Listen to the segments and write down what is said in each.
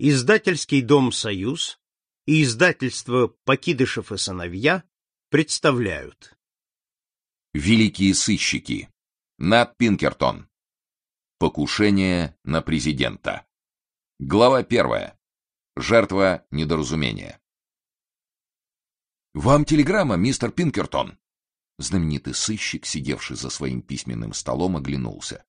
Издательский дом «Союз» и издательство «Покидышев и сыновья» представляют. Великие сыщики. Нат Пинкертон. Покушение на президента. Глава первая. Жертва недоразумения. «Вам телеграмма, мистер Пинкертон!» Знаменитый сыщик, сидевший за своим письменным столом, оглянулся.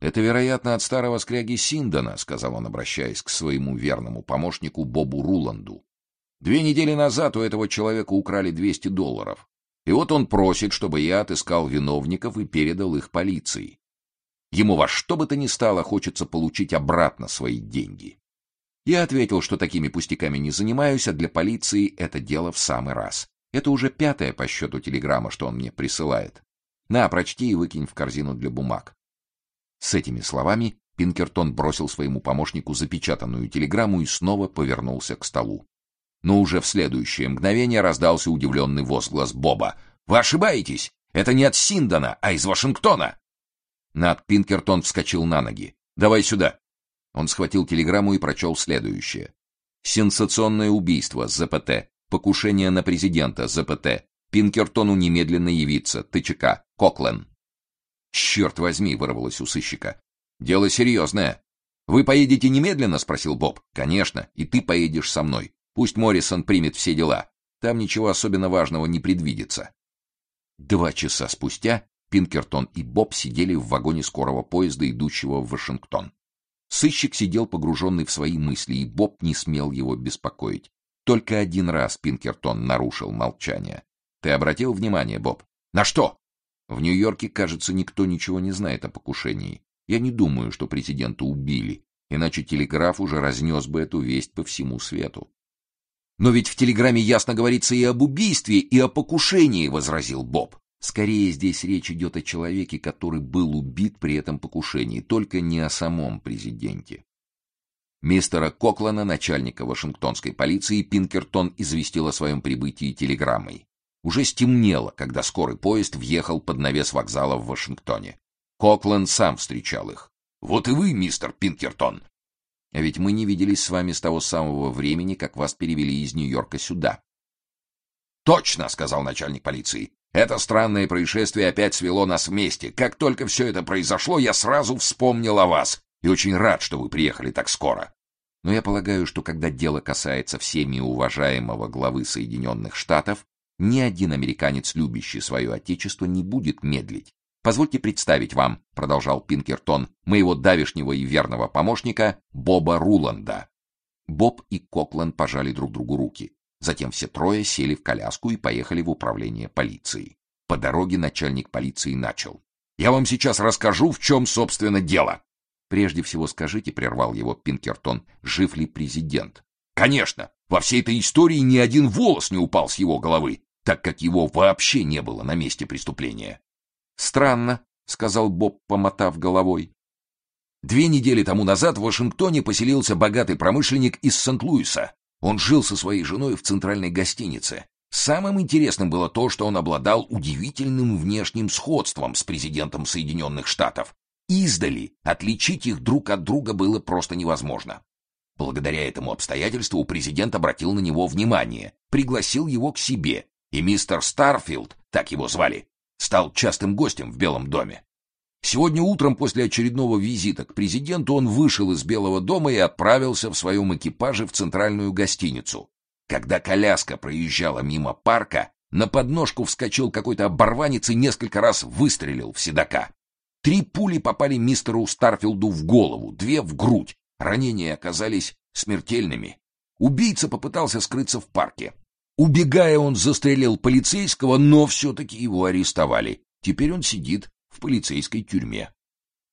«Это, вероятно, от старого скряги Синдона», — сказал он, обращаясь к своему верному помощнику Бобу Руланду. «Две недели назад у этого человека украли 200 долларов. И вот он просит, чтобы я отыскал виновников и передал их полиции. Ему во что бы то ни стало хочется получить обратно свои деньги. Я ответил, что такими пустяками не занимаюсь, а для полиции это дело в самый раз. Это уже пятая по счету телеграмма, что он мне присылает. На, прочти и выкинь в корзину для бумаг. С этими словами Пинкертон бросил своему помощнику запечатанную телеграмму и снова повернулся к столу. Но уже в следующее мгновение раздался удивленный возглас Боба. «Вы ошибаетесь! Это не от Синдона, а из Вашингтона!» Над Пинкертон вскочил на ноги. «Давай сюда!» Он схватил телеграмму и прочел следующее. «Сенсационное убийство, ЗПТ. Покушение на президента, ЗПТ. Пинкертону немедленно явиться, ТЧК, Коклен». «Черт возьми!» — вырвалось у сыщика. «Дело серьезное». «Вы поедете немедленно?» — спросил Боб. «Конечно, и ты поедешь со мной. Пусть Моррисон примет все дела. Там ничего особенно важного не предвидится». Два часа спустя Пинкертон и Боб сидели в вагоне скорого поезда, идущего в Вашингтон. Сыщик сидел погруженный в свои мысли, и Боб не смел его беспокоить. Только один раз Пинкертон нарушил молчание. «Ты обратил внимание, Боб?» «На что?» В Нью-Йорке, кажется, никто ничего не знает о покушении. Я не думаю, что президента убили, иначе телеграф уже разнес бы эту весть по всему свету. Но ведь в телеграмме ясно говорится и об убийстве, и о покушении, возразил Боб. Скорее здесь речь идет о человеке, который был убит при этом покушении, только не о самом президенте. Мистера Коклана, начальника Вашингтонской полиции, Пинкертон известил о своем прибытии телеграммой. Уже стемнело, когда скорый поезд въехал под навес вокзала в Вашингтоне. Кокленд сам встречал их. «Вот и вы, мистер Пинкертон!» «А ведь мы не виделись с вами с того самого времени, как вас перевели из Нью-Йорка сюда». «Точно!» — сказал начальник полиции. «Это странное происшествие опять свело нас вместе. Как только все это произошло, я сразу вспомнил о вас. И очень рад, что вы приехали так скоро. Но я полагаю, что когда дело касается всеми уважаемого главы Соединенных Штатов, ни один американец, любящий свое отечество, не будет медлить. Позвольте представить вам, продолжал Пинкертон, моего давешнего и верного помощника Боба Руланда. Боб и Кокланд пожали друг другу руки. Затем все трое сели в коляску и поехали в управление полиции. По дороге начальник полиции начал: "Я вам сейчас расскажу, в чем собственно дело". Прежде всего скажите, прервал его Пинкертон, жив ли президент? Конечно, во всей этой истории ни один волос не упал с его головы так как его вообще не было на месте преступления. Странно, сказал Боб, помотав головой. Две недели тому назад в Вашингтоне поселился богатый промышленник из Сент-Луиса. Он жил со своей женой в центральной гостинице. Самым интересным было то, что он обладал удивительным внешним сходством с президентом Соединенных Штатов. Издали отличить их друг от друга было просто невозможно. Благодаря этому обстоятельству президент обратил на него внимание, пригласил его к себе и мистер Старфилд, так его звали, стал частым гостем в Белом доме. Сегодня утром после очередного визита к президенту он вышел из Белого дома и отправился в своем экипаже в центральную гостиницу. Когда коляска проезжала мимо парка, на подножку вскочил какой-то оборванец и несколько раз выстрелил в седока. Три пули попали мистеру Старфилду в голову, две в грудь. Ранения оказались смертельными. Убийца попытался скрыться в парке. Убегая, он застрелил полицейского, но все-таки его арестовали. Теперь он сидит в полицейской тюрьме.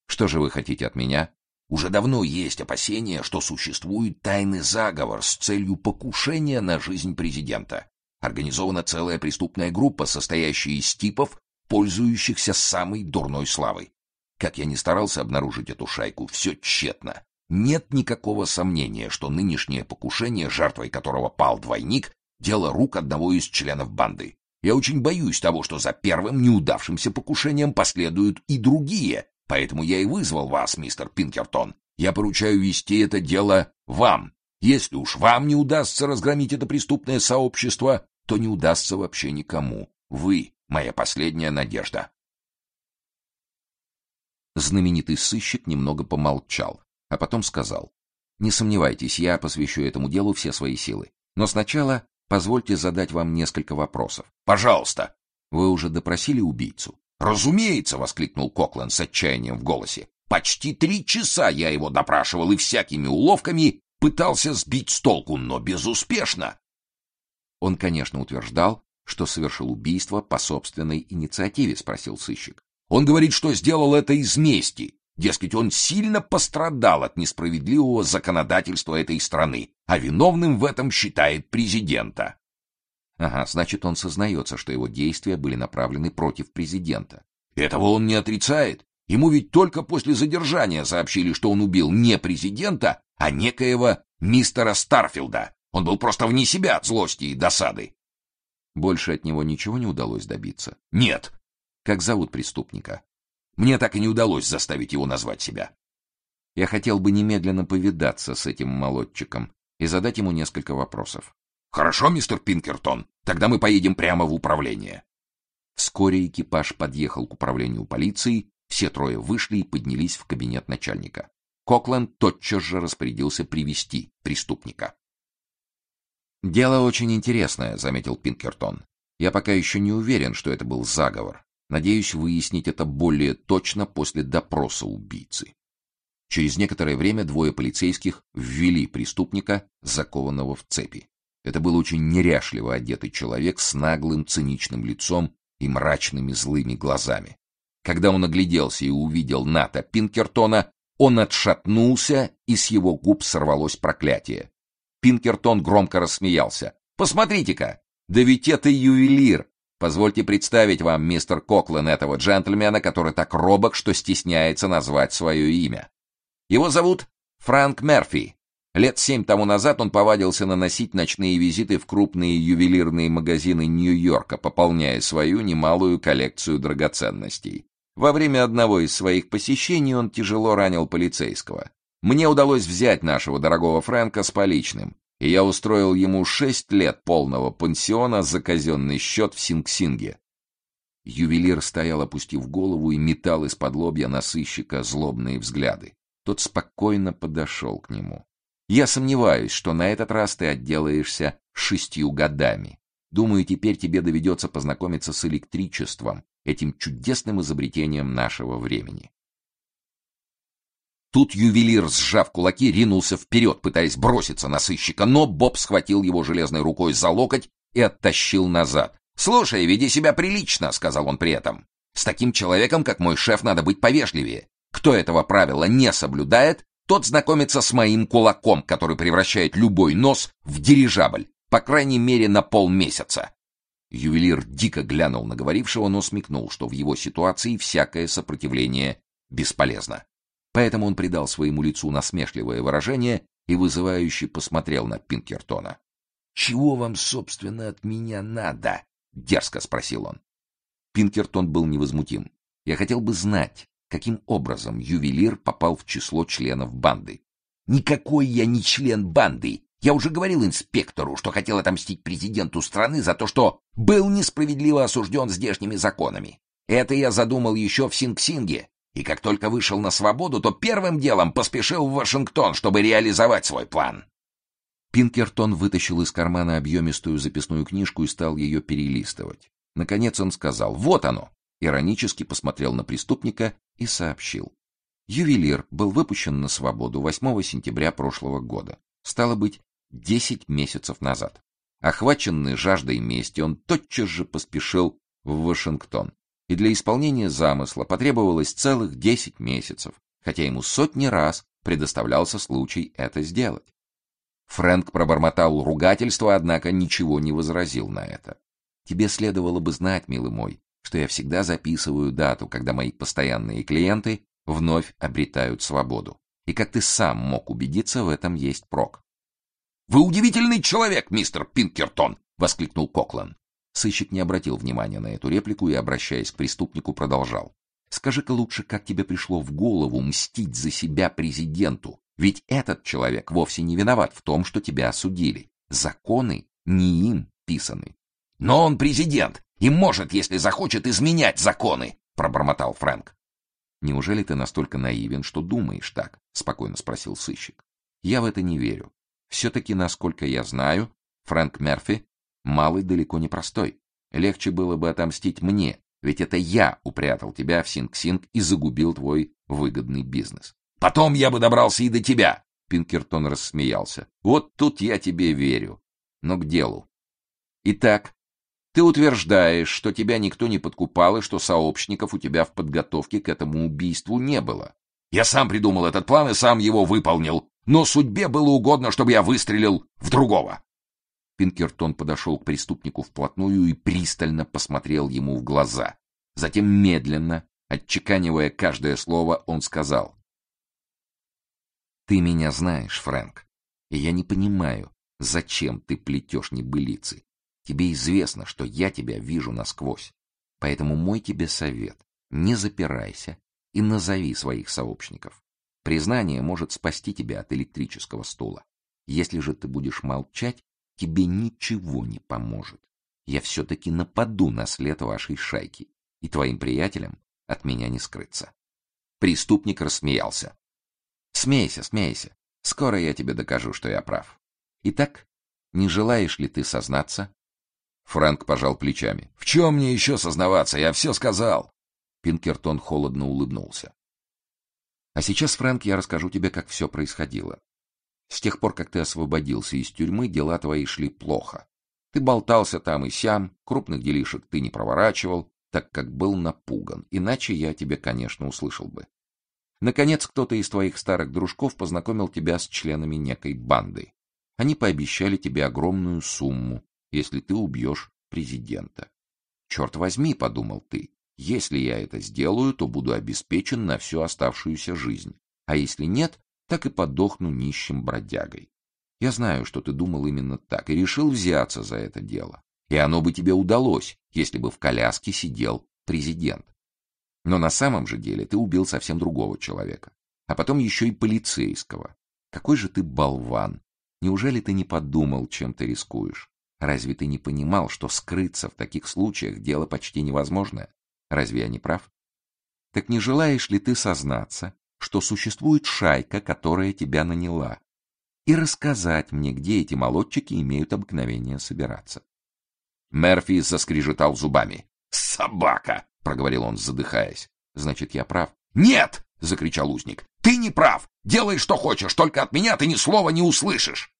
Что же вы хотите от меня? Уже давно есть опасения, что существует тайный заговор с целью покушения на жизнь президента. Организована целая преступная группа, состоящая из типов, пользующихся самой дурной славой. Как я ни старался обнаружить эту шайку, все тщетно. Нет никакого сомнения, что нынешнее покушение, жертвой которого пал двойник, дело рук одного из членов банды. Я очень боюсь того, что за первым неудавшимся покушением последуют и другие, поэтому я и вызвал вас, мистер Пинкертон. Я поручаю вести это дело вам, Если уж вам не удастся разгромить это преступное сообщество, то не удастся вообще никому. Вы — моя последняя надежда. Знаменитый сыщик немного помолчал, а потом сказал. «Не сомневайтесь, я посвящу этому делу все свои силы. Но сначала позвольте задать вам несколько вопросов». «Пожалуйста!» «Вы уже допросили убийцу?» «Разумеется!» — воскликнул Коклан с отчаянием в голосе. «Почти три часа я его допрашивал и всякими уловками пытался сбить с толку, но безуспешно». Он, конечно, утверждал, что совершил убийство по собственной инициативе, спросил сыщик. Он говорит, что сделал это из мести. Дескать, он сильно пострадал от несправедливого законодательства этой страны, а виновным в этом считает президента. Ага, значит, он сознается, что его действия были направлены против президента. Этого он не отрицает. Ему ведь только после задержания сообщили, что он убил не президента, а некоего мистера Старфилда. Он был просто вне себя от злости и досады. Больше от него ничего не удалось добиться. Нет. Как зовут преступника? Мне так и не удалось заставить его назвать себя. Я хотел бы немедленно повидаться с этим молодчиком и задать ему несколько вопросов. Хорошо, мистер Пинкертон. Тогда мы поедем прямо в управление. Вскоре экипаж подъехал к управлению полиции, все трое вышли и поднялись в кабинет начальника. Кокленд тотчас же распорядился привести преступника. Дело очень интересное, заметил Пинкертон. Я пока еще не уверен, что это был заговор. Надеюсь выяснить это более точно после допроса убийцы. Через некоторое время двое полицейских ввели преступника, закованного в цепи. Это был очень неряшливо одетый человек с наглым циничным лицом и мрачными злыми глазами. Когда он огляделся и увидел Ната Пинкертона, он отшатнулся, и с его губ сорвалось проклятие. Пинкертон громко рассмеялся. «Посмотрите-ка! Да ведь это ювелир! Позвольте представить вам, мистер Коклен, этого джентльмена, который так робок, что стесняется назвать свое имя. Его зовут Франк Мерфи. Лет семь тому назад он повадился наносить ночные визиты в крупные ювелирные магазины Нью-Йорка, пополняя свою немалую коллекцию драгоценностей. Во время одного из своих посещений он тяжело ранил полицейского. Мне удалось взять нашего дорогого Фрэнка с поличным, и я устроил ему шесть лет полного пансиона за казенный счет в Синг-Синге. Ювелир стоял, опустив голову, и метал из-под лобья на сыщика злобные взгляды. Тот спокойно подошел к нему. «Я сомневаюсь, что на этот раз ты отделаешься шестью годами. Думаю, теперь тебе доведется познакомиться с электричеством, этим чудесным изобретением нашего времени. Тут ювелир, сжав кулаки, ринулся вперед, пытаясь броситься на сыщика, но Боб схватил его железной рукой за локоть и оттащил назад. «Слушай, веди себя прилично», — сказал он при этом. «С таким человеком, как мой шеф, надо быть повежливее. Кто этого правила не соблюдает, тот знакомится с моим кулаком, который превращает любой нос в дирижабль, по крайней мере на полмесяца». Ювелир дико глянул на говорившего, но смекнул, что в его ситуации всякое сопротивление бесполезно. Поэтому он придал своему лицу насмешливое выражение и вызывающе посмотрел на Пинкертона. «Чего вам, собственно, от меня надо?» — дерзко спросил он. Пинкертон был невозмутим. «Я хотел бы знать, каким образом ювелир попал в число членов банды». «Никакой я не член банды. Я уже говорил инспектору, что хотел отомстить президенту страны за то, что был несправедливо осужден здешними законами. Это я задумал еще в Синг-Синге, и как только вышел на свободу, то первым делом поспешил в Вашингтон, чтобы реализовать свой план. Пинкертон вытащил из кармана объемистую записную книжку и стал ее перелистывать. Наконец он сказал «Вот оно!» Иронически посмотрел на преступника и сообщил. Ювелир был выпущен на свободу 8 сентября прошлого года. Стало быть, 10 месяцев назад. Охваченный жаждой мести, он тотчас же поспешил в Вашингтон и для исполнения замысла потребовалось целых десять месяцев, хотя ему сотни раз предоставлялся случай это сделать. Фрэнк пробормотал ругательство, однако ничего не возразил на это. Тебе следовало бы знать, милый мой, что я всегда записываю дату, когда мои постоянные клиенты вновь обретают свободу. И как ты сам мог убедиться, в этом есть прок. Вы удивительный человек, мистер Пинкертон, воскликнул Коклан. Сыщик не обратил внимания на эту реплику и, обращаясь к преступнику, продолжал. «Скажи-ка лучше, как тебе пришло в голову мстить за себя президенту, Ведь этот человек вовсе не виноват в том, что тебя осудили. Законы не им писаны. Но он президент и может, если захочет, изменять законы, пробормотал Фрэнк. Неужели ты настолько наивен, что думаешь так? спокойно спросил сыщик. Я в это не верю. все таки насколько я знаю, Фрэнк Мерфи малый далеко не простой. Легче было бы отомстить мне, ведь это я упрятал тебя в Синг-Синг и загубил твой выгодный бизнес. Потом я бы добрался и до тебя. Пинкертон рассмеялся. Вот тут я тебе верю. Но к делу. Итак, ты утверждаешь, что тебя никто не подкупал и что сообщников у тебя в подготовке к этому убийству не было. Я сам придумал этот план и сам его выполнил, но судьбе было угодно, чтобы я выстрелил в другого. Пинкертон подошел к преступнику вплотную и пристально посмотрел ему в глаза. Затем медленно, отчеканивая каждое слово, он сказал: "Ты меня знаешь, Фрэнк, и я не понимаю, зачем ты плетешь небылицы. Тебе известно, что я тебя вижу насквозь. Поэтому мой тебе совет: не запирайся и назови своих сообщников. Признание может спасти тебя от электрического стула. Если же ты будешь молчать, тебе ничего не поможет. Я все-таки нападу на след вашей шайки, и твоим приятелям от меня не скрыться. Преступник рассмеялся. Смейся, смейся. Скоро я тебе докажу, что я прав. Итак, не желаешь ли ты сознаться? Фрэнк пожал плечами. В чем мне еще сознаваться? Я все сказал. Пинкертон холодно улыбнулся. А сейчас, Фрэнк, я расскажу тебе, как все происходило. С тех пор, как ты освободился из тюрьмы, дела твои шли плохо. Ты болтался там и сям, крупных делишек ты не проворачивал, так как был напуган, иначе я тебе, конечно, услышал бы. Наконец, кто-то из твоих старых дружков познакомил тебя с членами некой банды. Они пообещали тебе огромную сумму, если ты убьешь президента. Черт возьми, подумал ты, если я это сделаю, то буду обеспечен на всю оставшуюся жизнь. А если нет, так и подохну нищим бродягой. Я знаю, что ты думал именно так и решил взяться за это дело. И оно бы тебе удалось, если бы в коляске сидел президент. Но на самом же деле ты убил совсем другого человека, а потом еще и полицейского. Какой же ты болван! Неужели ты не подумал, чем ты рискуешь? Разве ты не понимал, что скрыться в таких случаях дело почти невозможное? Разве я не прав? Так не желаешь ли ты сознаться, что существует шайка, которая тебя наняла, и рассказать мне, где эти молодчики имеют обыкновение собираться. Мерфи заскрежетал зубами. «Собака!» — проговорил он, задыхаясь. «Значит, я прав?» «Нет!» — закричал узник. «Ты не прав! Делай, что хочешь, только от меня ты ни слова не услышишь!»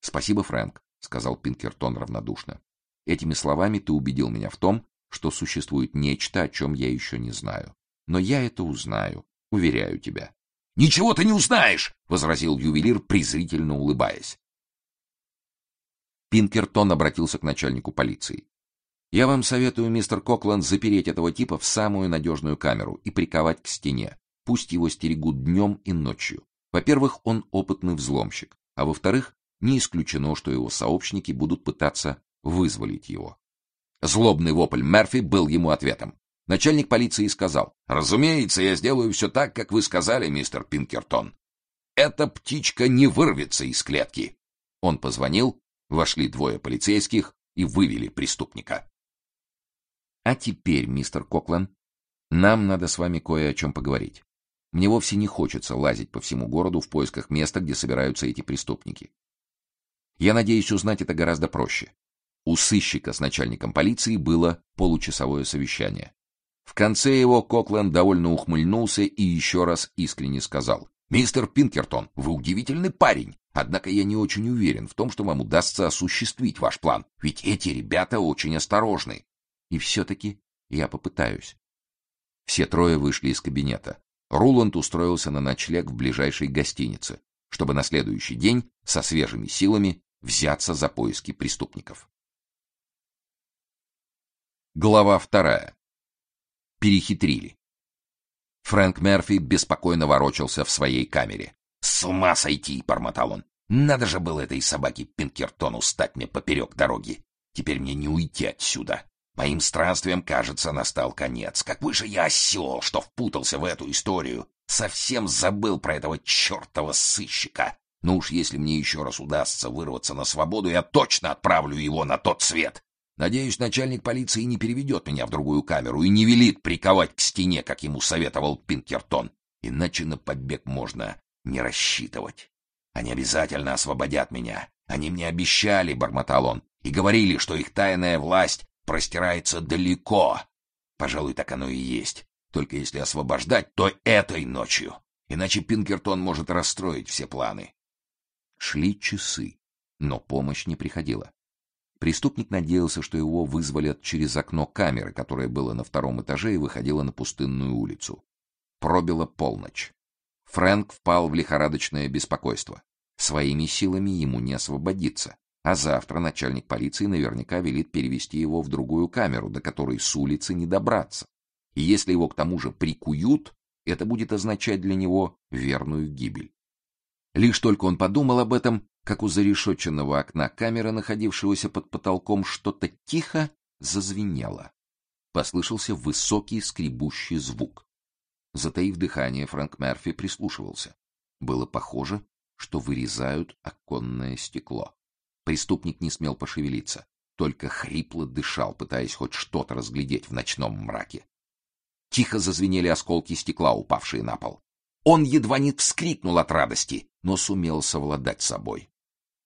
«Спасибо, Фрэнк», — сказал Пинкертон равнодушно. «Этими словами ты убедил меня в том, что существует нечто, о чем я еще не знаю. Но я это узнаю, уверяю тебя. Ничего ты не узнаешь, возразил ювелир, презрительно улыбаясь. Пинкертон обратился к начальнику полиции. Я вам советую, мистер Кокланд, запереть этого типа в самую надежную камеру и приковать к стене. Пусть его стерегут днем и ночью. Во-первых, он опытный взломщик, а во-вторых, не исключено, что его сообщники будут пытаться вызволить его. Злобный вопль Мерфи был ему ответом. Начальник полиции сказал: "Разумеется, я сделаю все так, как вы сказали, мистер Пинкертон. Эта птичка не вырвется из клетки". Он позвонил, вошли двое полицейских и вывели преступника. А теперь, мистер Коклан, нам надо с вами кое о чем поговорить. Мне вовсе не хочется лазить по всему городу в поисках места, где собираются эти преступники. Я надеюсь узнать это гораздо проще. У сыщика с начальником полиции было получасовое совещание. В конце его Кокленд довольно ухмыльнулся и еще раз искренне сказал: "Мистер Пинкертон, вы удивительный парень. Однако я не очень уверен в том, что вам удастся осуществить ваш план, ведь эти ребята очень осторожны. И все таки я попытаюсь". Все трое вышли из кабинета. Руланд устроился на ночлег в ближайшей гостинице, чтобы на следующий день со свежими силами взяться за поиски преступников. Глава вторая перехитрили. Фрэнк Мерфи беспокойно ворочался в своей камере. «С ума сойти!» — бормотал он. «Надо же было этой собаке Пинкертону стать мне поперек дороги. Теперь мне не уйти отсюда. Моим странствиям, кажется, настал конец. Какой же я осел, что впутался в эту историю. Совсем забыл про этого чертова сыщика. Но уж если мне еще раз удастся вырваться на свободу, я точно отправлю его на тот свет. Надеюсь, начальник полиции не переведет меня в другую камеру и не велит приковать к стене, как ему советовал Пинкертон. Иначе на побег можно не рассчитывать. Они обязательно освободят меня. Они мне обещали, — бормотал он, — и говорили, что их тайная власть простирается далеко. Пожалуй, так оно и есть. Только если освобождать, то этой ночью. Иначе Пинкертон может расстроить все планы. Шли часы, но помощь не приходила. Преступник надеялся, что его вызволят через окно камеры, которое было на втором этаже и выходило на пустынную улицу. Пробила полночь. Фрэнк впал в лихорадочное беспокойство. Своими силами ему не освободиться, а завтра начальник полиции наверняка велит перевести его в другую камеру, до которой с улицы не добраться. И если его к тому же прикуют, это будет означать для него верную гибель. Лишь только он подумал об этом, как у зарешоченного окна камеры, находившегося под потолком, что-то тихо зазвенело. Послышался высокий скребущий звук. Затаив дыхание, Фрэнк Мерфи прислушивался. Было похоже, что вырезают оконное стекло. Преступник не смел пошевелиться, только хрипло дышал, пытаясь хоть что-то разглядеть в ночном мраке. Тихо зазвенели осколки стекла, упавшие на пол. Он едва не вскрикнул от радости, но сумел совладать собой.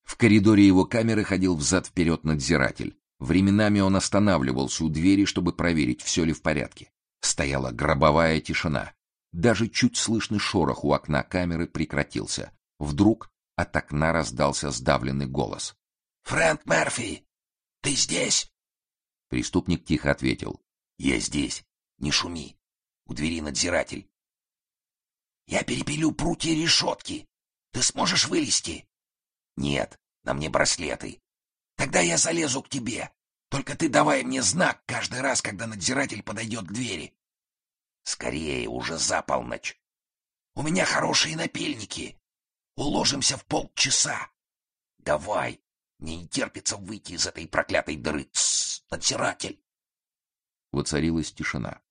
В коридоре его камеры ходил взад-вперед надзиратель. Временами он останавливался у двери, чтобы проверить, все ли в порядке. Стояла гробовая тишина. Даже чуть слышный шорох у окна камеры прекратился. Вдруг от окна раздался сдавленный голос. «Фрэнк Мерфи, ты здесь?» Преступник тихо ответил. «Я здесь. Не шуми. У двери надзиратель. Я перепилю прутья решетки. Ты сможешь вылезти?» «Нет, на мне браслеты. Тогда я залезу к тебе. Только ты давай мне знак каждый раз, когда надзиратель подойдет к двери. Скорее, уже за полночь. У меня хорошие напильники. Уложимся в полчаса. Давай. Мне не терпится выйти из этой проклятой дыры. Тссс, надзиратель. Воцарилась тишина.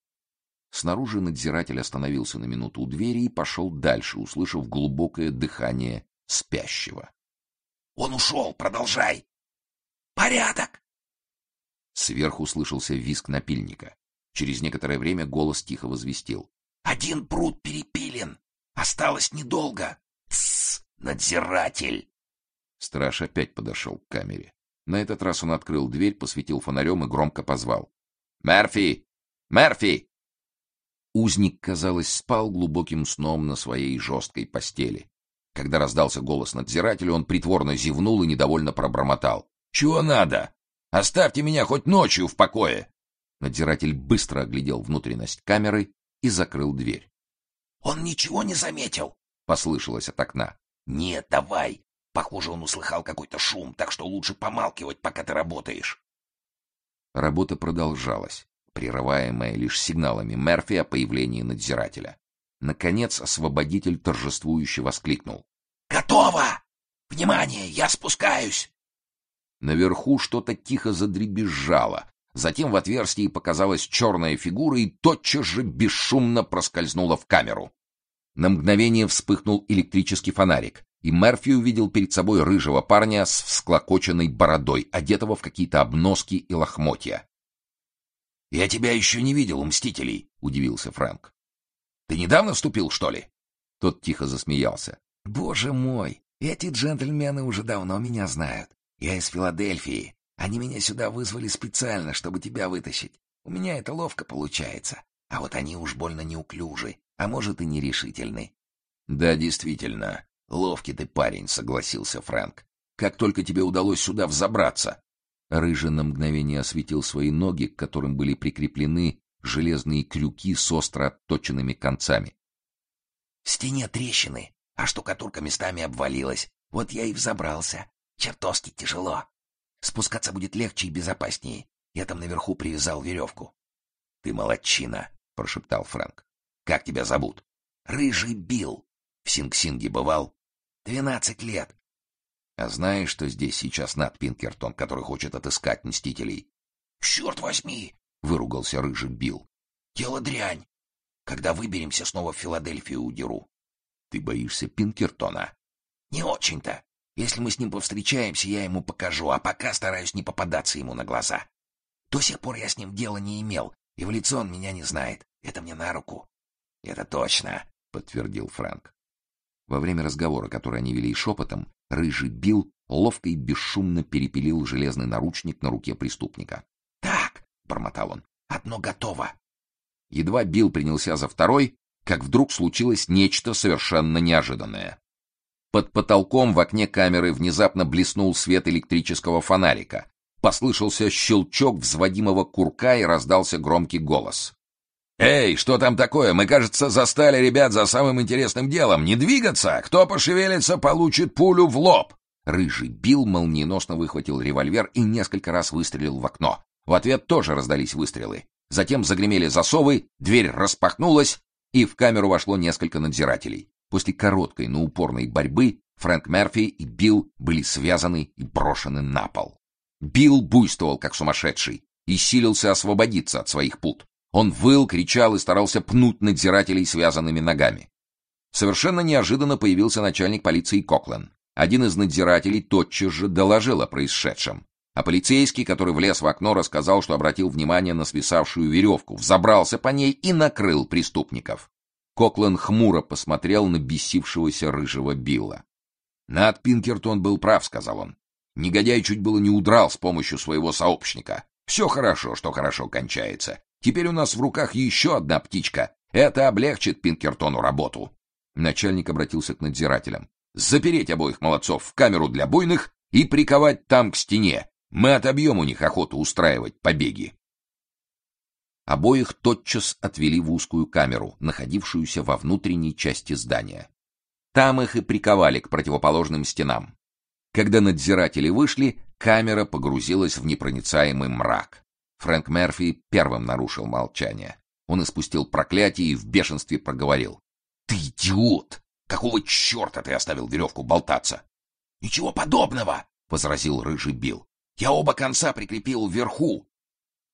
Снаружи надзиратель остановился на минуту у двери и пошел дальше, услышав глубокое дыхание спящего. — Он ушел, продолжай. — Порядок. Сверху слышался визг напильника. Через некоторое время голос тихо возвестил. «Один пруд перепилен! Осталось недолго! Тссс! Надзиратель!» Страж опять подошел к камере. На этот раз он открыл дверь, посветил фонарем и громко позвал. «Мерфи! Мерфи!» Узник, казалось, спал глубоким сном на своей жесткой постели. Когда раздался голос надзирателя, он притворно зевнул и недовольно пробормотал. «Чего надо?» Оставьте меня хоть ночью в покое. Надзиратель быстро оглядел внутренность камеры и закрыл дверь. Он ничего не заметил, послышалось от окна. Нет, давай. Похоже, он услыхал какой-то шум, так что лучше помалкивать, пока ты работаешь. Работа продолжалась, прерываемая лишь сигналами Мерфи о появлении надзирателя. Наконец освободитель торжествующе воскликнул: "Готово! Внимание, я спускаюсь!" Наверху что-то тихо задребезжало. Затем в отверстии показалась черная фигура и тотчас же бесшумно проскользнула в камеру. На мгновение вспыхнул электрический фонарик, и Мерфи увидел перед собой рыжего парня с всклокоченной бородой, одетого в какие-то обноски и лохмотья. «Я тебя еще не видел у Мстителей», — удивился Фрэнк. «Ты недавно вступил, что ли?» Тот тихо засмеялся. «Боже мой, эти джентльмены уже давно меня знают. Я из Филадельфии. Они меня сюда вызвали специально, чтобы тебя вытащить. У меня это ловко получается. А вот они уж больно неуклюжи, а может и нерешительны. Да, действительно, ловкий ты парень, согласился Фрэнк. Как только тебе удалось сюда взобраться? Рыжий на мгновение осветил свои ноги, к которым были прикреплены железные крюки с остро отточенными концами. В стене трещины, а штукатурка местами обвалилась. Вот я и взобрался. Чертовски тяжело. Спускаться будет легче и безопаснее. Я там наверху привязал веревку. — Ты молодчина, — прошептал Фрэнк. — Как тебя зовут? — Рыжий Билл. В Синг-Синге бывал. Двенадцать лет. — А знаешь, что здесь сейчас Нат Пинкертон, который хочет отыскать Мстителей? — Черт возьми! — выругался Рыжий Билл. — Дело дрянь. Когда выберемся, снова в Филадельфию удеру. Ты боишься Пинкертона? Не очень-то. Если мы с ним повстречаемся, я ему покажу, а пока стараюсь не попадаться ему на глаза. До сих пор я с ним дела не имел, и в лицо он меня не знает. Это мне на руку. Это точно, подтвердил Фрэнк. Во время разговора, который они вели шепотом, рыжий Билл ловко и бесшумно перепилил железный наручник на руке преступника. «Так!» — бормотал он. «Одно готово!» Едва Билл принялся за второй, как вдруг случилось нечто совершенно неожиданное. Под потолком в окне камеры внезапно блеснул свет электрического фонарика. Послышался щелчок взводимого курка и раздался громкий голос. «Эй, что там такое? Мы, кажется, застали ребят за самым интересным делом. Не двигаться! Кто пошевелится, получит пулю в лоб!» Рыжий Билл молниеносно выхватил револьвер и несколько раз выстрелил в окно. В ответ тоже раздались выстрелы. Затем загремели засовы, дверь распахнулась, и в камеру вошло несколько надзирателей. После короткой, но упорной борьбы Фрэнк Мерфи и Билл были связаны и брошены на пол. Билл буйствовал, как сумасшедший, и силился освободиться от своих пут. Он выл, кричал и старался пнуть надзирателей связанными ногами. Совершенно неожиданно появился начальник полиции Коклен. Один из надзирателей тотчас же доложил о происшедшем. А полицейский, который влез в окно, рассказал, что обратил внимание на свисавшую веревку, взобрался по ней и накрыл преступников. Коклен хмуро посмотрел на бесившегося рыжего Билла. «Над Пинкертон был прав», — сказал он. «Негодяй чуть было не удрал с помощью своего сообщника. Все хорошо, что хорошо кончается. Теперь у нас в руках еще одна птичка. Это облегчит Пинкертону работу». Начальник обратился к надзирателям. «Запереть обоих молодцов в камеру для буйных и приковать там к стене. Мы отобьем у них охоту устраивать побеги». Обоих тотчас отвели в узкую камеру, находившуюся во внутренней части здания. Там их и приковали к противоположным стенам. Когда надзиратели вышли, камера погрузилась в непроницаемый мрак. Фрэнк Мерфи первым нарушил молчание. Он испустил проклятие и в бешенстве проговорил. «Ты идиот! Какого черта ты оставил веревку болтаться?» «Ничего подобного!» — возразил рыжий Билл. «Я оба конца прикрепил вверху.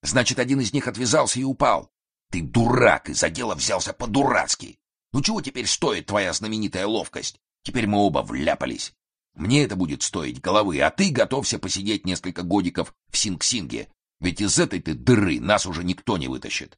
Значит, один из них отвязался и упал. Ты дурак и за дело взялся по-дурацки. Ну чего теперь стоит твоя знаменитая ловкость? Теперь мы оба вляпались. Мне это будет стоить головы, а ты готовься посидеть несколько годиков в Синг-Синге, ведь из этой ты дыры нас уже никто не вытащит.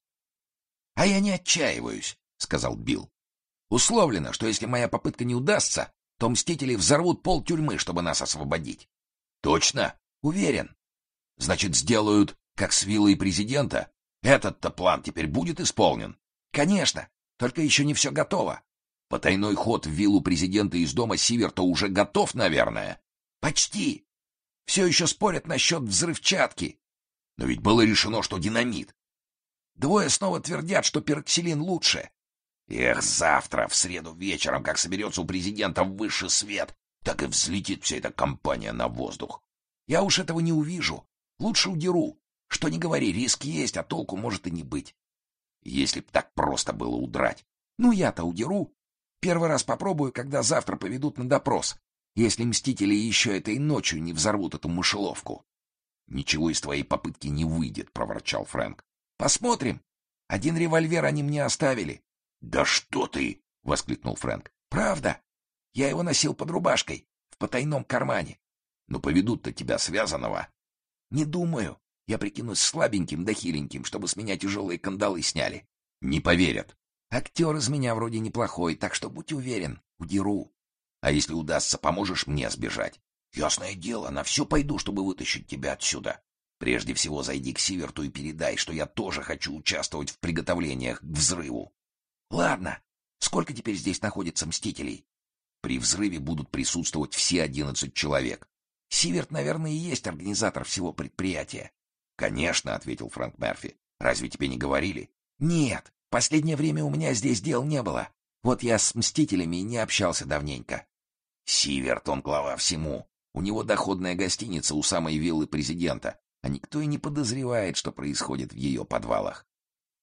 — А я не отчаиваюсь, — сказал Билл. — Условлено, что если моя попытка не удастся, то мстители взорвут пол тюрьмы, чтобы нас освободить. — Точно? — Уверен. — Значит, сделают, как с виллой президента? Этот-то план теперь будет исполнен? — Конечно, только еще не все готово. Потайной ход в виллу президента из дома Сиверта уже готов, наверное? — Почти. Все еще спорят насчет взрывчатки. Но ведь было решено, что динамит. Двое снова твердят, что пероксилин лучше. Эх, завтра, в среду вечером, как соберется у президента высший свет, так и взлетит вся эта компания на воздух. Я уж этого не увижу. Лучше удеру. Что не говори, риск есть, а толку может и не быть. Если б так просто было удрать. Ну, я-то удеру. Первый раз попробую, когда завтра поведут на допрос, если мстители еще этой ночью не взорвут эту мышеловку. «Ничего из твоей попытки не выйдет», — проворчал Фрэнк. «Посмотрим. Один револьвер они мне оставили». «Да что ты!» — воскликнул Фрэнк. «Правда. Я его носил под рубашкой, в потайном кармане. Но поведут-то тебя связанного». «Не думаю. Я прикинусь слабеньким да хиленьким, чтобы с меня тяжелые кандалы сняли». «Не поверят». «Актер из меня вроде неплохой, так что будь уверен, удеру». «А если удастся, поможешь мне сбежать?» Ясное дело, на все пойду, чтобы вытащить тебя отсюда. Прежде всего зайди к Сиверту и передай, что я тоже хочу участвовать в приготовлениях к взрыву. Ладно. Сколько теперь здесь находится мстителей? При взрыве будут присутствовать все одиннадцать человек. Сиверт, наверное, и есть организатор всего предприятия. Конечно, ответил Фрэнк Мерфи. Разве тебе не говорили? Нет, последнее время у меня здесь дел не было. Вот я с мстителями не общался давненько. Сиверт, он глава всему. У него доходная гостиница у самой виллы президента, а никто и не подозревает, что происходит в ее подвалах.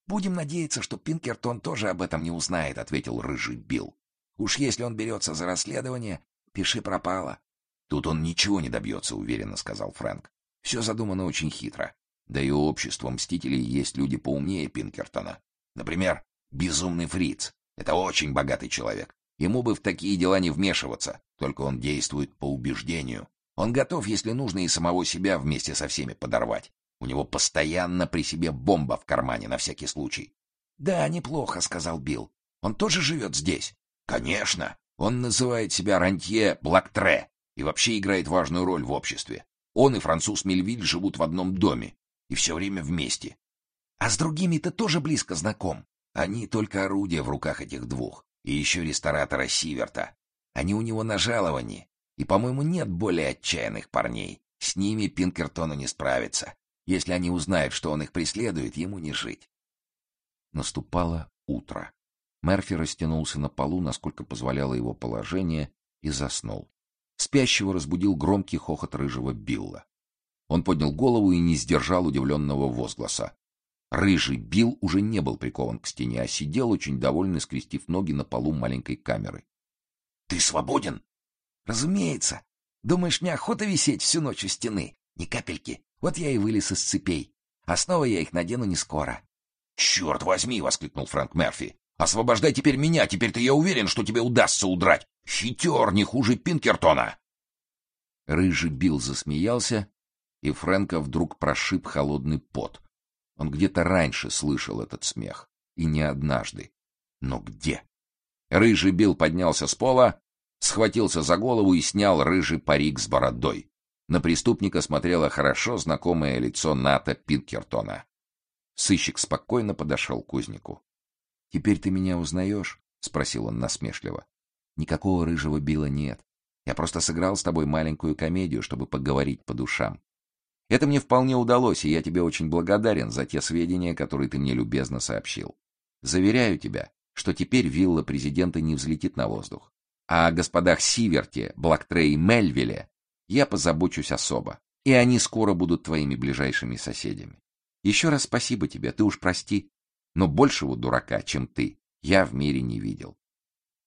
«Будем надеяться, что Пинкертон тоже об этом не узнает», — ответил рыжий Билл. «Уж если он берется за расследование, пиши пропало». «Тут он ничего не добьется», — уверенно сказал Фрэнк. «Все задумано очень хитро. Да и у общества Мстителей есть люди поумнее Пинкертона. Например, Безумный фриц. Это очень богатый человек. Ему бы в такие дела не вмешиваться, только он действует по убеждению. Он готов, если нужно, и самого себя вместе со всеми подорвать. У него постоянно при себе бомба в кармане на всякий случай. Да, неплохо, сказал Билл. Он тоже живет здесь. Конечно. Он называет себя рантье Блактре и вообще играет важную роль в обществе. Он и француз Мельвиль живут в одном доме и все время вместе. А с другими ты тоже близко знаком. Они только орудия в руках этих двух. И еще ресторатора Сиверта. Они у него на жаловании. И, по-моему, нет более отчаянных парней. С ними Пинкертону не справиться. Если они узнают, что он их преследует, ему не жить. Наступало утро. Мерфи растянулся на полу, насколько позволяло его положение, и заснул. Спящего разбудил громкий хохот рыжего Билла. Он поднял голову и не сдержал удивленного возгласа. Рыжий Билл уже не был прикован к стене, а сидел очень довольный, скрестив ноги на полу маленькой камеры. Ты свободен? Разумеется. Думаешь, мне охота висеть всю ночь у стены? Ни капельки. Вот я и вылез из цепей. А снова я их надену не скоро. Черт возьми, воскликнул Фрэнк Мерфи. Освобождай теперь меня, теперь-то я уверен, что тебе удастся удрать. Хитер не хуже Пинкертона. Рыжий Билл засмеялся, и Фрэнка вдруг прошиб холодный пот. Он где-то раньше слышал этот смех, и не однажды. Но где? Рыжий Билл поднялся с пола, схватился за голову и снял рыжий парик с бородой. На преступника смотрело хорошо знакомое лицо Ната Пинкертона. Сыщик спокойно подошел к кузнику. «Теперь ты меня узнаешь?» — спросил он насмешливо. «Никакого рыжего Билла нет. Я просто сыграл с тобой маленькую комедию, чтобы поговорить по душам. Это мне вполне удалось, и я тебе очень благодарен за те сведения, которые ты мне любезно сообщил. Заверяю тебя, что теперь вилла президента не взлетит на воздух. А о господах Сиверте, Блактре и Мельвиле я позабочусь особо, и они скоро будут твоими ближайшими соседями. Еще раз спасибо тебе, ты уж прости, но большего дурака, чем ты, я в мире не видел.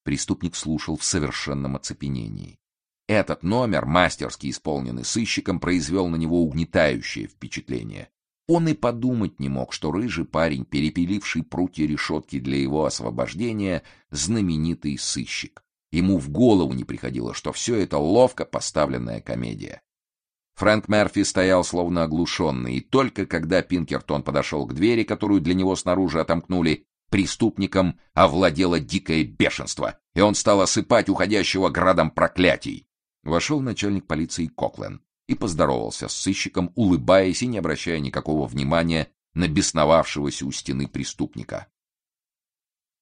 Преступник слушал в совершенном оцепенении. Этот номер, мастерски исполненный сыщиком, произвел на него угнетающее впечатление. Он и подумать не мог, что рыжий парень, перепиливший прутья решетки для его освобождения, знаменитый сыщик. Ему в голову не приходило, что все это ловко поставленная комедия. Фрэнк Мерфи стоял словно оглушенный, и только когда Пинкертон подошел к двери, которую для него снаружи отомкнули, преступником овладело дикое бешенство, и он стал осыпать уходящего градом проклятий. Вошел начальник полиции Коклен и поздоровался с сыщиком, улыбаясь и не обращая никакого внимания на бесновавшегося у стены преступника.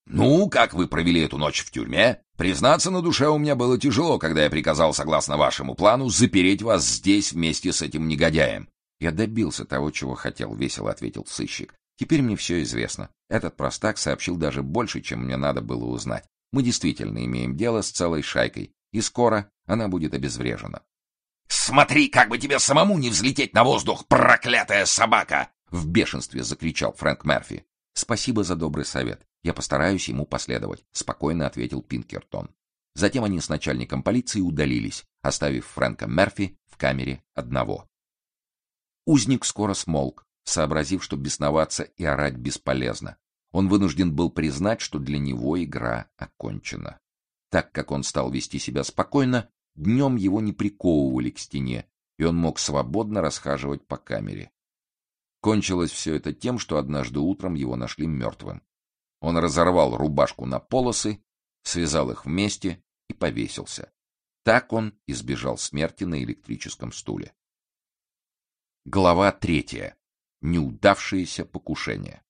«Ну, как вы провели эту ночь в тюрьме? Признаться, на душе у меня было тяжело, когда я приказал, согласно вашему плану, запереть вас здесь вместе с этим негодяем». «Я добился того, чего хотел», — весело ответил сыщик. «Теперь мне все известно. Этот простак сообщил даже больше, чем мне надо было узнать. Мы действительно имеем дело с целой шайкой, и скоро она будет обезврежена. «Смотри, как бы тебе самому не взлететь на воздух, проклятая собака!» — в бешенстве закричал Фрэнк Мерфи. «Спасибо за добрый совет. Я постараюсь ему последовать», — спокойно ответил Пинкертон. Затем они с начальником полиции удалились, оставив Фрэнка Мерфи в камере одного. Узник скоро смолк, сообразив, что бесноваться и орать бесполезно. Он вынужден был признать, что для него игра окончена. Так как он стал вести себя спокойно, днем его не приковывали к стене, и он мог свободно расхаживать по камере. Кончилось все это тем, что однажды утром его нашли мертвым. Он разорвал рубашку на полосы, связал их вместе и повесился. Так он избежал смерти на электрическом стуле. Глава третья. Неудавшееся покушение.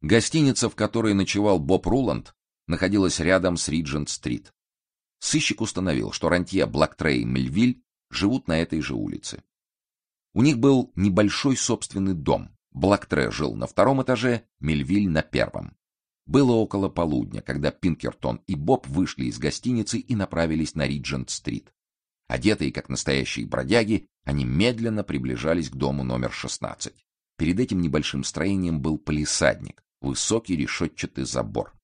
Гостиница, в которой ночевал Боб Руланд, находилась рядом с Риджент-стрит. Сыщик установил, что рантье Блактрей и Мельвиль живут на этой же улице. У них был небольшой собственный дом. Блактре жил на втором этаже, Мельвиль на первом. Было около полудня, когда Пинкертон и Боб вышли из гостиницы и направились на Риджент-стрит. Одетые как настоящие бродяги, они медленно приближались к дому номер 16. Перед этим небольшим строением был полисадник, высокий решетчатый забор.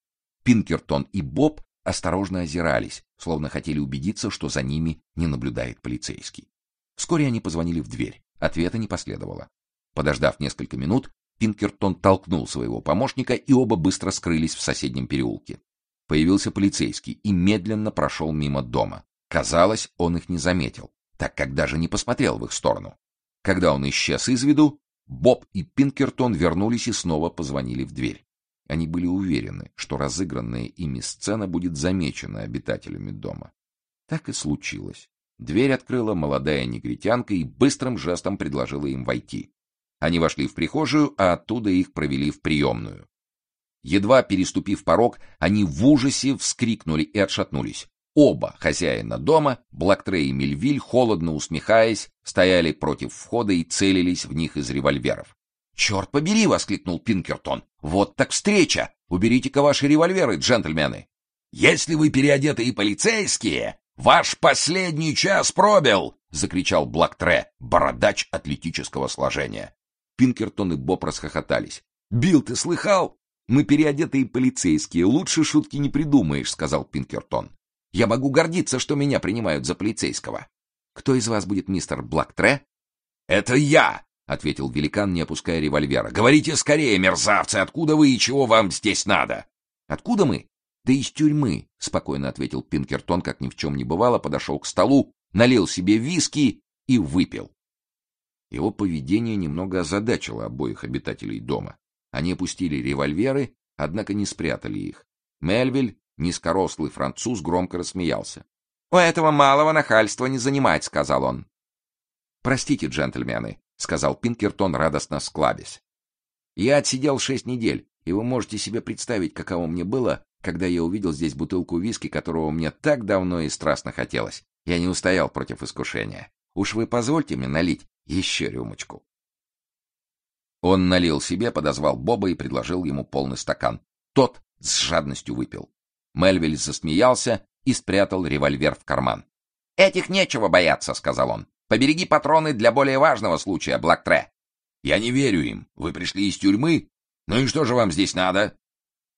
Пинкертон и Боб осторожно озирались, словно хотели убедиться, что за ними не наблюдает полицейский. Вскоре они позвонили в дверь. Ответа не последовало. Подождав несколько минут, Пинкертон толкнул своего помощника, и оба быстро скрылись в соседнем переулке. Появился полицейский и медленно прошел мимо дома. Казалось, он их не заметил, так как даже не посмотрел в их сторону. Когда он исчез из виду, Боб и Пинкертон вернулись и снова позвонили в дверь. Они были уверены, что разыгранная ими сцена будет замечена обитателями дома. Так и случилось. Дверь открыла молодая негритянка и быстрым жестом предложила им войти. Они вошли в прихожую, а оттуда их провели в приемную. Едва переступив порог, они в ужасе вскрикнули и отшатнулись. Оба хозяина дома, Блактрей и Мельвиль, холодно усмехаясь, стояли против входа и целились в них из револьверов. «Черт побери!» — воскликнул Пинкертон. «Вот так встреча! Уберите-ка ваши револьверы, джентльмены!» «Если вы переодетые полицейские, ваш последний час пробил!» — закричал Блактре, бородач атлетического сложения. Пинкертон и Боб расхохотались. «Билл, ты слыхал? Мы переодетые полицейские, лучше шутки не придумаешь», — сказал Пинкертон. «Я могу гордиться, что меня принимают за полицейского. Кто из вас будет мистер Блактре?» «Это я!» Ответил великан, не опуская револьвера. Говорите скорее, мерзавцы, откуда вы и чего вам здесь надо? Откуда мы? Да из тюрьмы, спокойно ответил Пинкертон, как ни в чем не бывало, подошел к столу, налил себе виски и выпил. Его поведение немного озадачило обоих обитателей дома. Они опустили револьверы, однако не спрятали их. Мельвиль, низкорослый француз, громко рассмеялся. «У этого малого нахальства не занимать», — сказал он. «Простите, джентльмены, сказал Пинкертон, радостно склабясь. Я отсидел шесть недель, и вы можете себе представить, каково мне было, когда я увидел здесь бутылку виски, которого мне так давно и страстно хотелось. Я не устоял против искушения. Уж вы позвольте мне налить еще рюмочку. Он налил себе, подозвал Боба и предложил ему полный стакан. Тот с жадностью выпил. Мельвиль засмеялся и спрятал револьвер в карман. «Этих нечего бояться», — сказал он. Побереги патроны для более важного случая, Блактре. Я не верю им. Вы пришли из тюрьмы? Ну и что же вам здесь надо?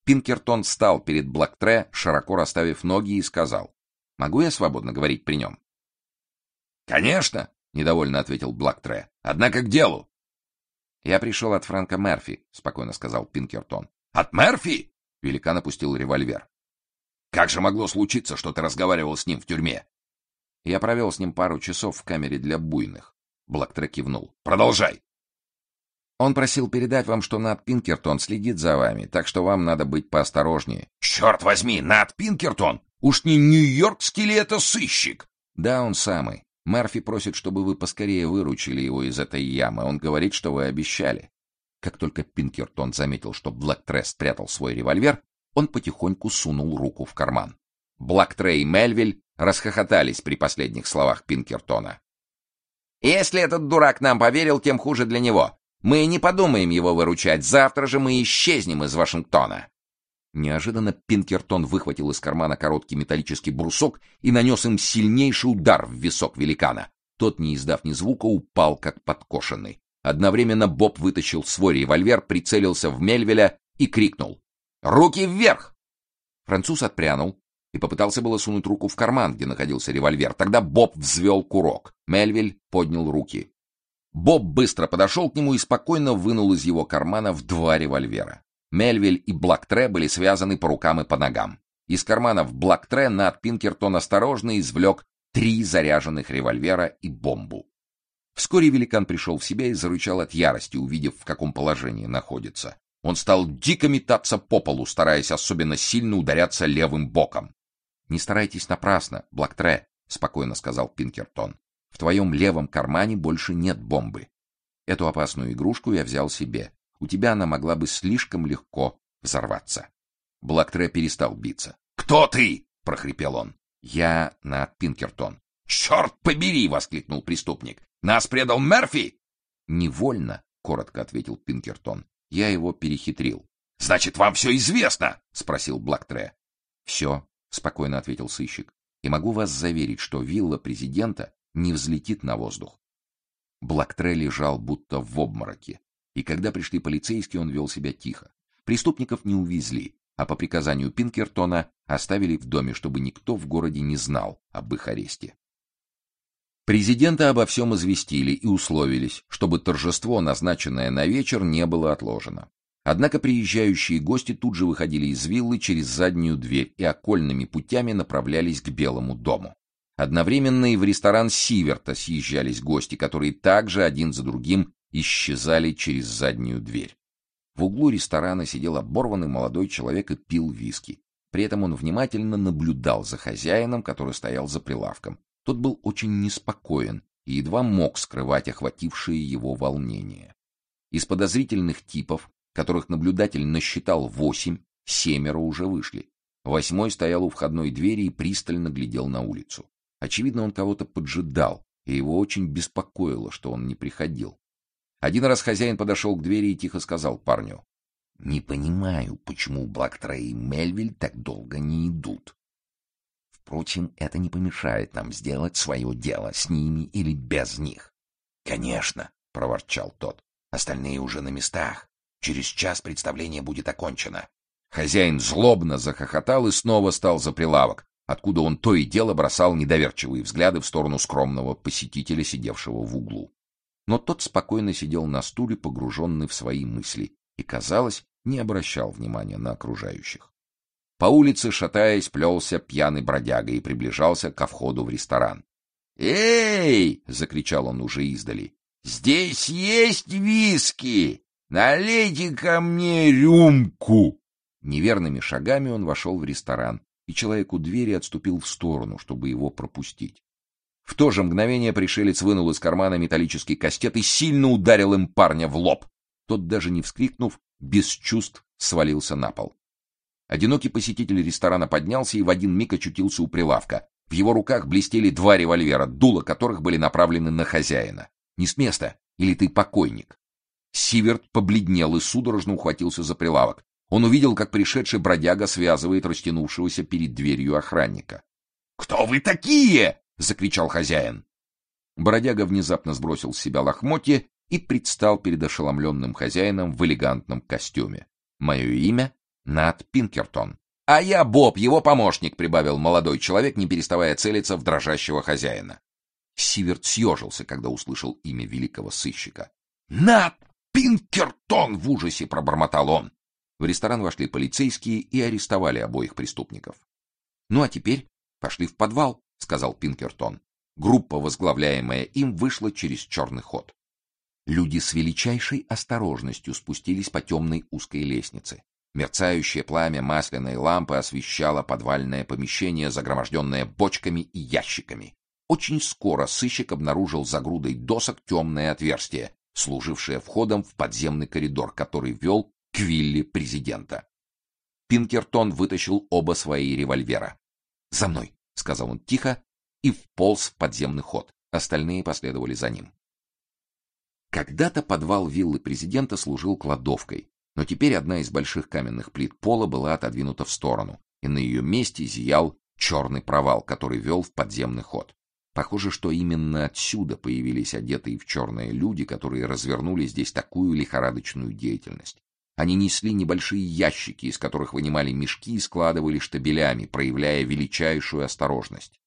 Пинкертон встал перед Блактре, широко расставив ноги и сказал: "Могу я свободно говорить при нем?» "Конечно", недовольно ответил Блактре. "Однако к делу". "Я пришел от Франка Мерфи", спокойно сказал Пинкертон. "От Мерфи?" Великан опустил револьвер. Как же могло случиться, что ты разговаривал с ним в тюрьме? Я провел с ним пару часов в камере для буйных. Блактре кивнул. Продолжай. Он просил передать вам, что Нат Пинкертон следит за вами, так что вам надо быть поосторожнее. Черт возьми, Нат Пинкертон! Уж не нью-йоркский ли это сыщик? Да, он самый. Мерфи просит, чтобы вы поскорее выручили его из этой ямы. Он говорит, что вы обещали. Как только Пинкертон заметил, что Блэктрей спрятал свой револьвер, он потихоньку сунул руку в карман. Блэктрей Мельвиль расхохотались при последних словах Пинкертона. Если этот дурак нам поверил, тем хуже для него. Мы не подумаем его выручать. Завтра же мы исчезнем из Вашингтона. Неожиданно Пинкертон выхватил из кармана короткий металлический брусок и нанес им сильнейший удар в висок великана. Тот, не издав ни звука, упал как подкошенный. Одновременно Боб вытащил свой револьвер, прицелился в Мельвеля и крикнул: "Руки вверх!" Француз отпрянул, и попытался было сунуть руку в карман, где находился револьвер. Тогда Боб взвел курок. Мельвиль поднял руки. Боб быстро подошел к нему и спокойно вынул из его кармана в два револьвера. Мельвиль и Блактре были связаны по рукам и по ногам. Из карманов Блактре Нат Пинкертон осторожно извлек три заряженных револьвера и бомбу. Вскоре великан пришел в себя и зарычал от ярости, увидев, в каком положении находится. Он стал дико метаться по полу, стараясь особенно сильно ударяться левым боком. Не старайтесь напрасно, Блактре, спокойно сказал Пинкертон. В твоем левом кармане больше нет бомбы. Эту опасную игрушку я взял себе. У тебя она могла бы слишком легко взорваться. Блактре перестал биться. Кто ты? прохрипел он. Я Нат Пинкертон. «Черт побери, воскликнул преступник. Нас предал Мерфи? Невольно, коротко ответил Пинкертон. Я его перехитрил. Значит, вам все известно, спросил Блактре. «Все», спокойно ответил сыщик. И могу вас заверить, что вилла президента не взлетит на воздух. Блактре лежал будто в обмороке, и когда пришли полицейские, он вел себя тихо. Преступников не увезли, а по приказанию Пинкертона оставили в доме, чтобы никто в городе не знал об их аресте. Президента обо всем известили и условились, чтобы торжество, назначенное на вечер, не было отложено. Однако приезжающие гости тут же выходили из виллы через заднюю дверь и окольными путями направлялись к Белому дому. Одновременно и в ресторан Сиверта съезжались гости, которые также один за другим исчезали через заднюю дверь. В углу ресторана сидел оборванный молодой человек и пил виски. При этом он внимательно наблюдал за хозяином, который стоял за прилавком. Тот был очень неспокоен и едва мог скрывать охватившее его волнение. Из подозрительных типов, которых наблюдатель насчитал восемь, семеро уже вышли. Восьмой стоял у входной двери и пристально глядел на улицу. Очевидно, он кого-то поджидал, и его очень беспокоило, что он не приходил. Один раз хозяин подошел к двери и тихо сказал парню: "Не понимаю, почему Блэктрей и Мельвиль так долго не идут. Впрочем, это не помешает нам сделать свое дело с ними или без них". "Конечно", проворчал тот. "Остальные уже на местах. Через час представление будет окончено". Хозяин злобно захохотал и снова стал за прилавок, откуда он то и дело бросал недоверчивые взгляды в сторону скромного посетителя, сидевшего в углу но тот спокойно сидел на стуле, погруженный в свои мысли, и, казалось, не обращал внимания на окружающих. По улице, шатаясь, плелся пьяный бродяга и приближался ко входу в ресторан. «Эй!» — закричал он уже издали. «Здесь есть виски! Налейте ко мне рюмку!» Неверными шагами он вошел в ресторан, и человек у двери отступил в сторону, чтобы его пропустить. В то же мгновение пришелец вынул из кармана металлический кастет и сильно ударил им парня в лоб. Тот даже не вскрикнув, без чувств свалился на пол. Одинокий посетитель ресторана поднялся и в один миг очутился у прилавка. В его руках блестели два револьвера, дула которых были направлены на хозяина. Не с места, или ты покойник? Сиверт побледнел и судорожно ухватился за прилавок. Он увидел, как пришедший бродяга связывает растянувшегося перед дверью охранника. "Кто вы такие?" закричал хозяин. Бродяга внезапно сбросил с себя лохмотья и предстал перед ошеломленным хозяином в элегантном костюме. Мое имя Нат Пинкертон. А я Боб, его помощник, прибавил молодой человек, не переставая целиться в дрожащего хозяина. Сиверт съежился, когда услышал имя великого сыщика. Нат Пинкертон в ужасе пробормотал он. В ресторан вошли полицейские и арестовали обоих преступников. Ну а теперь пошли в подвал, сказал Пинкертон. Группа, возглавляемая им, вышла через черный ход. Люди с величайшей осторожностью спустились по темной узкой лестнице. Мерцающее пламя масляной лампы освещало подвальное помещение, загроможденное бочками и ящиками. Очень скоро сыщик обнаружил за грудой досок темное отверстие, служившее входом в подземный коридор, который вел к вилле президента. Пинкертон вытащил оба свои револьвера. "За мной", сказал он тихо и вполз в подземный ход. Остальные последовали за ним. Когда-то подвал виллы президента служил кладовкой, но теперь одна из больших каменных плит пола была отодвинута в сторону, и на ее месте зиял черный провал, который вел в подземный ход. Похоже, что именно отсюда появились одетые в черное люди, которые развернули здесь такую лихорадочную деятельность. Они несли небольшие ящики, из которых вынимали мешки и складывали штабелями, проявляя величайшую осторожность.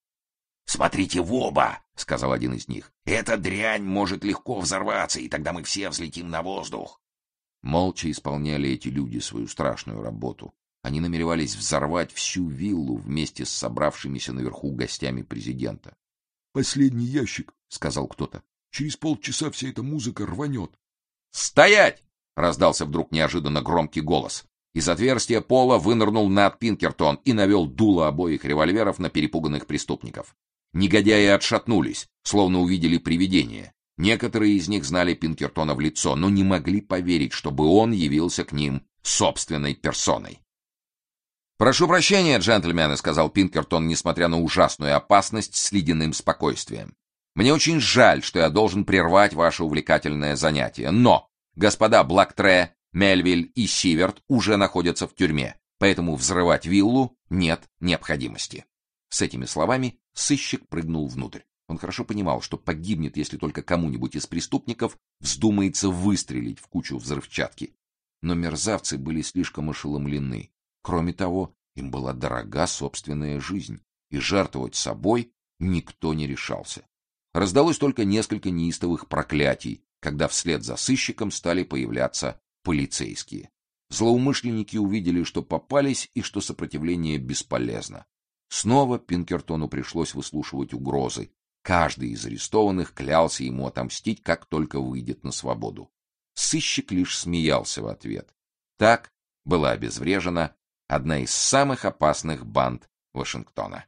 Смотрите в оба, сказал один из них. Эта дрянь может легко взорваться, и тогда мы все взлетим на воздух. Молча исполняли эти люди свою страшную работу. Они намеревались взорвать всю виллу вместе с собравшимися наверху гостями президента. Последний ящик, сказал кто-то. Через полчаса вся эта музыка рванет. Стоять! раздался вдруг неожиданно громкий голос. Из отверстия пола вынырнул Нат Пинкертон и навел дуло обоих револьверов на перепуганных преступников. Негодяи отшатнулись, словно увидели привидение. Некоторые из них знали Пинкертона в лицо, но не могли поверить, чтобы он явился к ним собственной персоной. Прошу прощения, джентльмены, сказал Пинкертон, несмотря на ужасную опасность, с ледяным спокойствием. Мне очень жаль, что я должен прервать ваше увлекательное занятие, но Господа Блактре, Мельвиль и Сиверт уже находятся в тюрьме, поэтому взрывать виллу нет необходимости. С этими словами сыщик прыгнул внутрь. Он хорошо понимал, что погибнет, если только кому-нибудь из преступников вздумается выстрелить в кучу взрывчатки. Но мерзавцы были слишком ошеломлены. Кроме того, им была дорога собственная жизнь, и жертвовать собой никто не решался. Раздалось только несколько неистовых проклятий, когда вслед за сыщиком стали появляться полицейские. Злоумышленники увидели, что попались и что сопротивление бесполезно. Снова Пинкертону пришлось выслушивать угрозы. Каждый из арестованных клялся ему отомстить, как только выйдет на свободу. Сыщик лишь смеялся в ответ. Так была обезврежена одна из самых опасных банд Вашингтона.